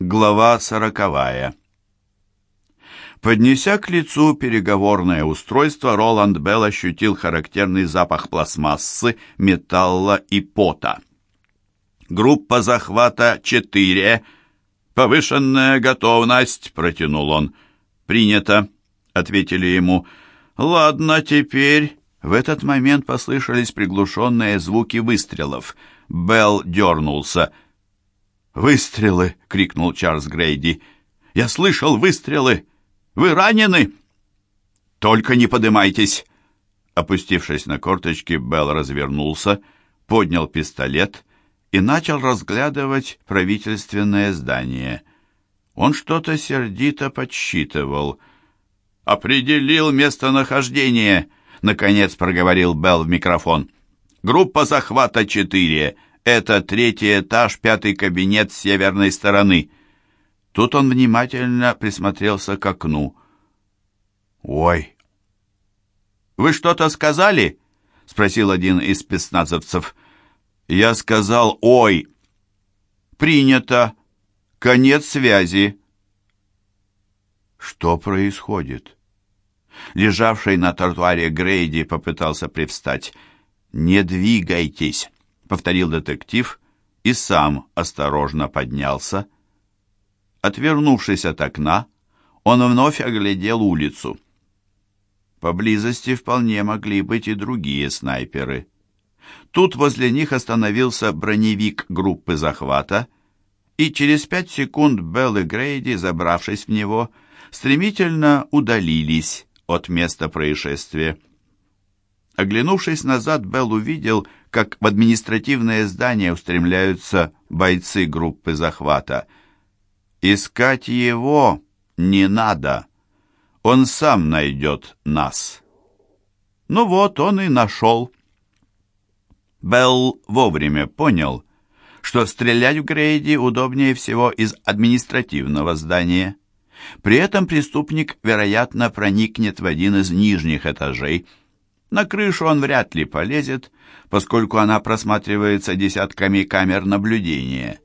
Глава сороковая. Поднеся к лицу переговорное устройство, Роланд Белл ощутил характерный запах пластмассы, металла и пота. «Группа захвата 4. Повышенная готовность», — протянул он. «Принято», — ответили ему. «Ладно, теперь...» В этот момент послышались приглушенные звуки выстрелов. Белл дернулся — «Выстрелы!» — крикнул Чарльз Грейди. «Я слышал выстрелы! Вы ранены?» «Только не подымайтесь!» Опустившись на корточки, Белл развернулся, поднял пистолет и начал разглядывать правительственное здание. Он что-то сердито подсчитывал. «Определил местонахождение!» — наконец проговорил Белл в микрофон. «Группа захвата четыре. Это третий этаж, пятый кабинет с северной стороны. Тут он внимательно присмотрелся к окну. «Ой!» «Вы что-то сказали?» — спросил один из спецназовцев. «Я сказал «Ой!» «Принято! Конец связи!» «Что происходит?» Лежавший на тротуаре Грейди попытался привстать. «Не двигайтесь!» Повторил детектив и сам осторожно поднялся. Отвернувшись от окна, он вновь оглядел улицу. Поблизости вполне могли быть и другие снайперы. Тут возле них остановился броневик группы захвата, и через пять секунд Белл и Грейди, забравшись в него, стремительно удалились от места происшествия. Оглянувшись назад, Белл увидел, как в административное здание устремляются бойцы группы захвата. Искать его не надо. Он сам найдет нас. Ну вот, он и нашел. Белл вовремя понял, что стрелять в Грейди удобнее всего из административного здания. При этом преступник, вероятно, проникнет в один из нижних этажей. На крышу он вряд ли полезет, поскольку она просматривается десятками камер наблюдения.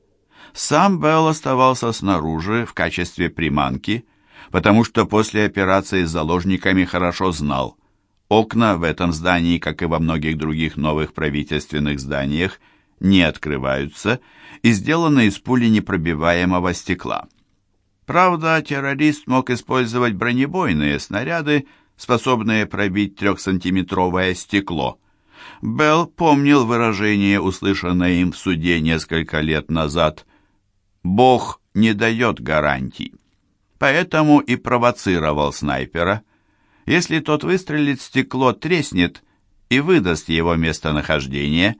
Сам Белл оставался снаружи в качестве приманки, потому что после операции с заложниками хорошо знал. Окна в этом здании, как и во многих других новых правительственных зданиях, не открываются и сделаны из пули непробиваемого стекла. Правда, террорист мог использовать бронебойные снаряды, способные пробить трехсантиметровое стекло. Белл помнил выражение, услышанное им в суде несколько лет назад. «Бог не дает гарантий». Поэтому и провоцировал снайпера. Если тот выстрелит, стекло треснет и выдаст его местонахождение.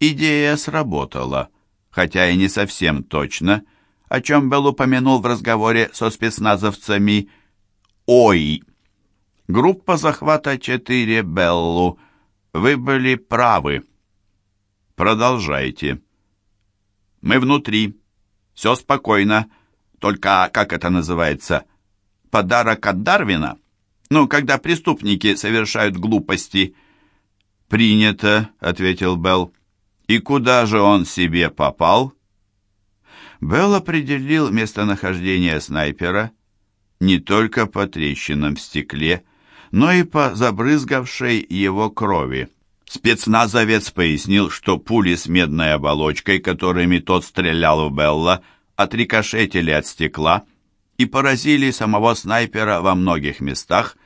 Идея сработала, хотя и не совсем точно, о чем Белл упомянул в разговоре со спецназовцами «Ой!». Группа захвата 4 Беллу вы были правы. Продолжайте. Мы внутри. Все спокойно. Только, как это называется, подарок от Дарвина? Ну, когда преступники совершают глупости. Принято, ответил Белл. И куда же он себе попал? Белл определил местонахождение снайпера не только по трещинам в стекле, но и по забрызгавшей его крови. Спецназовец пояснил, что пули с медной оболочкой, которыми тот стрелял в Белла, отрикошетили от стекла и поразили самого снайпера во многих местах,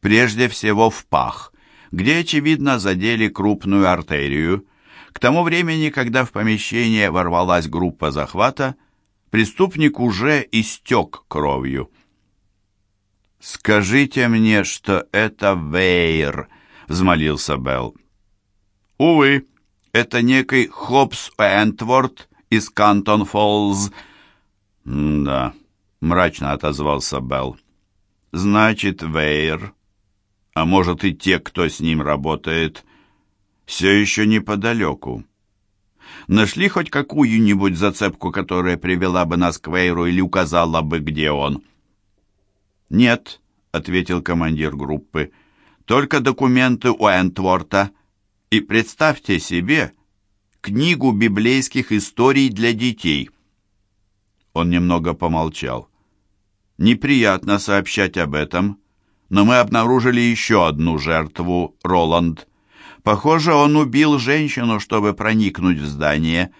прежде всего в пах, где, очевидно, задели крупную артерию. К тому времени, когда в помещение ворвалась группа захвата, преступник уже истек кровью. «Скажите мне, что это Вейр», — взмолился Белл. «Увы, это некий Хоббс Энтворд из Кантон-Фоллз». «Да», — мрачно отозвался Белл. «Значит, Вейр, а может и те, кто с ним работает, все еще неподалеку. Нашли хоть какую-нибудь зацепку, которая привела бы нас к Вейру или указала бы, где он?» «Нет», — ответил командир группы, — «только документы у Энтворта. И представьте себе книгу библейских историй для детей». Он немного помолчал. «Неприятно сообщать об этом, но мы обнаружили еще одну жертву, Роланд. Похоже, он убил женщину, чтобы проникнуть в здание.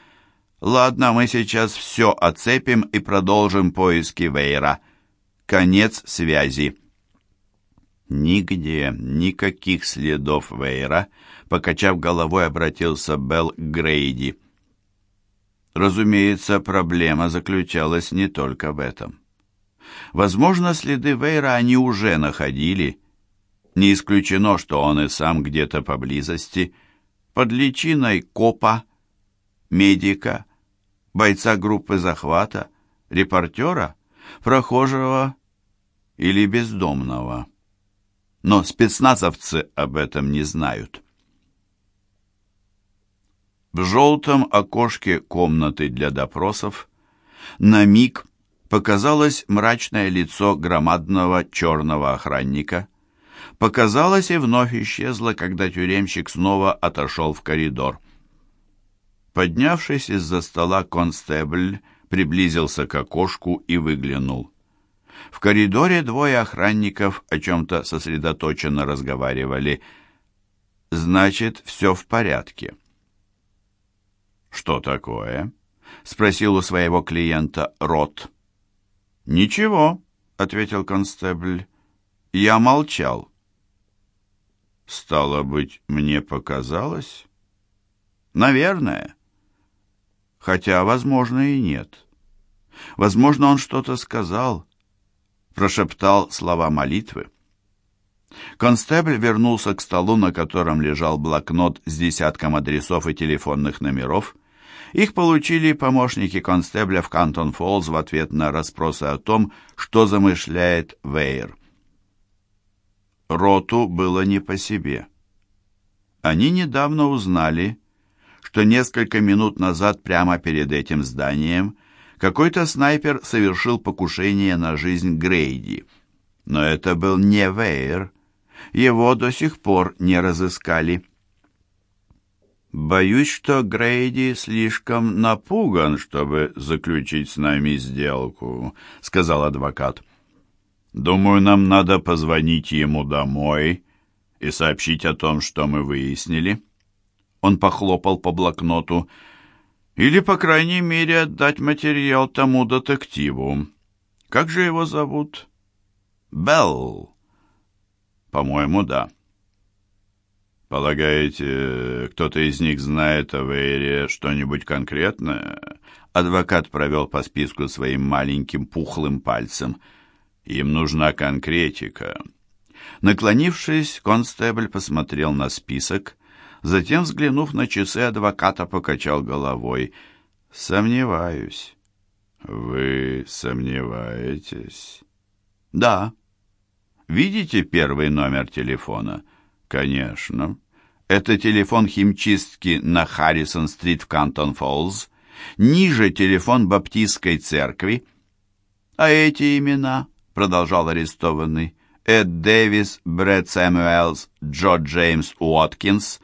Ладно, мы сейчас все оцепим и продолжим поиски Вейра. Конец связи». Нигде, никаких следов Вейра, покачав головой, обратился Белл к Грейди. Разумеется, проблема заключалась не только в этом. Возможно, следы Вейра они уже находили. Не исключено, что он и сам где-то поблизости, под личиной копа, медика, бойца группы захвата, репортера, прохожего или бездомного. Но спецназовцы об этом не знают. В желтом окошке комнаты для допросов на миг показалось мрачное лицо громадного черного охранника. Показалось и вновь исчезло, когда тюремщик снова отошел в коридор. Поднявшись из-за стола, констебль приблизился к окошку и выглянул. В коридоре двое охранников о чем-то сосредоточенно разговаривали. «Значит, все в порядке». «Что такое?» — спросил у своего клиента Рот. «Ничего», — ответил констебль. «Я молчал». «Стало быть, мне показалось?» «Наверное. Хотя, возможно, и нет. Возможно, он что-то сказал, прошептал слова молитвы. Констебль вернулся к столу, на котором лежал блокнот с десятком адресов и телефонных номеров. Их получили помощники констебля в Кантон-Фоллз в ответ на расспросы о том, что замышляет Вейер. Роту было не по себе. Они недавно узнали, что несколько минут назад прямо перед этим зданием какой-то снайпер совершил покушение на жизнь Грейди. Но это был не Вейер, его до сих пор не разыскали. «Боюсь, что Грейди слишком напуган, чтобы заключить с нами сделку», — сказал адвокат. «Думаю, нам надо позвонить ему домой и сообщить о том, что мы выяснили». Он похлопал по блокноту. «Или, по крайней мере, отдать материал тому детективу. Как же его зовут?» «Белл», по-моему, да. Полагаете, кто-то из них знает о Вейре что-нибудь конкретное? Адвокат провел по списку своим маленьким пухлым пальцем. Им нужна конкретика. Наклонившись, констебль посмотрел на список, затем, взглянув на часы, адвоката покачал головой. «Сомневаюсь». «Вы сомневаетесь?» «Да». Видите первый номер телефона? Конечно. Это телефон химчистки на Харрисон-стрит в Кантон-Фоллз. Ниже телефон Баптистской церкви. А эти имена, продолжал арестованный, Эд Дэвис, Брэд Сэмюэлс, Джо Джеймс Уоткинс.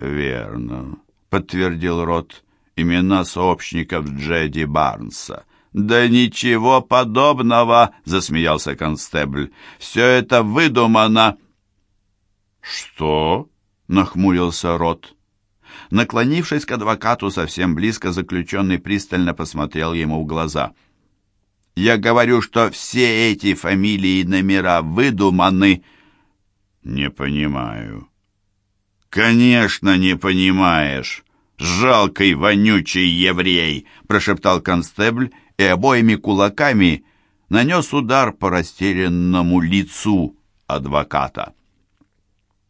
Верно, подтвердил Рот. Имена сообщников Джеди Барнса. «Да ничего подобного!» — засмеялся констебль. «Все это выдумано!» «Что?» — нахмурился Рот. Наклонившись к адвокату совсем близко, заключенный пристально посмотрел ему в глаза. «Я говорю, что все эти фамилии и номера выдуманы!» «Не понимаю». «Конечно, не понимаешь!» «Жалкий, вонючий еврей!» — прошептал констебль и обоими кулаками нанес удар по растерянному лицу адвоката.